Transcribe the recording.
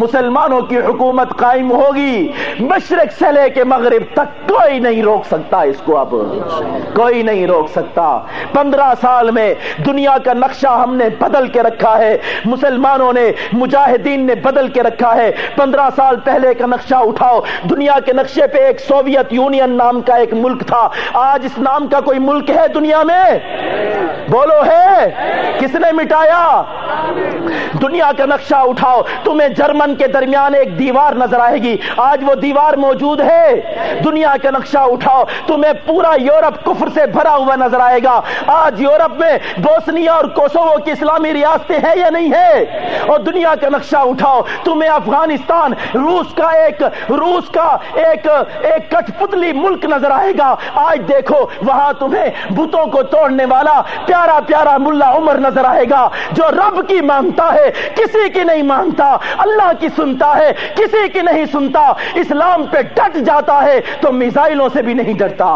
مسلمانوں کی حکومت قائم ہوگی، مشرق سے لے کے مغرب تک کوئی نہیں روک سکتا اس کو اب۔ کوئی نہیں روک سکتا۔ پندرہ سال میں دنیا کا نقشہ ہم نے بدل کے رکھا ہے، مسلمانوں نے، مجاہدین نے بدل کے رکھا ہے۔ پندرہ سال پہلے کا نقشہ اٹھاؤ، دنیا کے نقشے پہ ایک سوویت یونین نام کا ایک ملک تھا۔ آج اس نام کا کوئی ملک ہے دنیا میں؟ بولو ہے؟ کس نے مٹایا؟ دنیا کا نقشہ اٹھاؤ، تمہیں جرمن کے درمیان ایک دیوار نظر آئے گی۔ آج وہ دیوار موجود ہے۔ دنیا کا نقشہ اٹھاؤ، تمہیں پورا یورپ کفر سے بھرا ہوا نظر آئے گا۔ آج یورپ میں بوسنیا اور کوسوو کی اسلامی ریاستیں ہیں یا نہیں ہے اور دنیا کا نقشہ اٹھاؤ، تمہیں افغانستان، روس کا ایک، روس کا ایک ایک کٹ پتلی ملک نظر آئے گا۔ آج دیکھو، وہاں تمہیں بتوں کو توڑنے والا پیارا پیارا ملا عمر نظر آئے گا، جو رب کی مانگتا ہے۔ کسی کی نہیں مانگتا اللہ کی سنتا ہے کسی کی نہیں سنتا اسلام پہ ڈٹ جاتا ہے تو میزائلوں سے بھی نہیں ڈرتا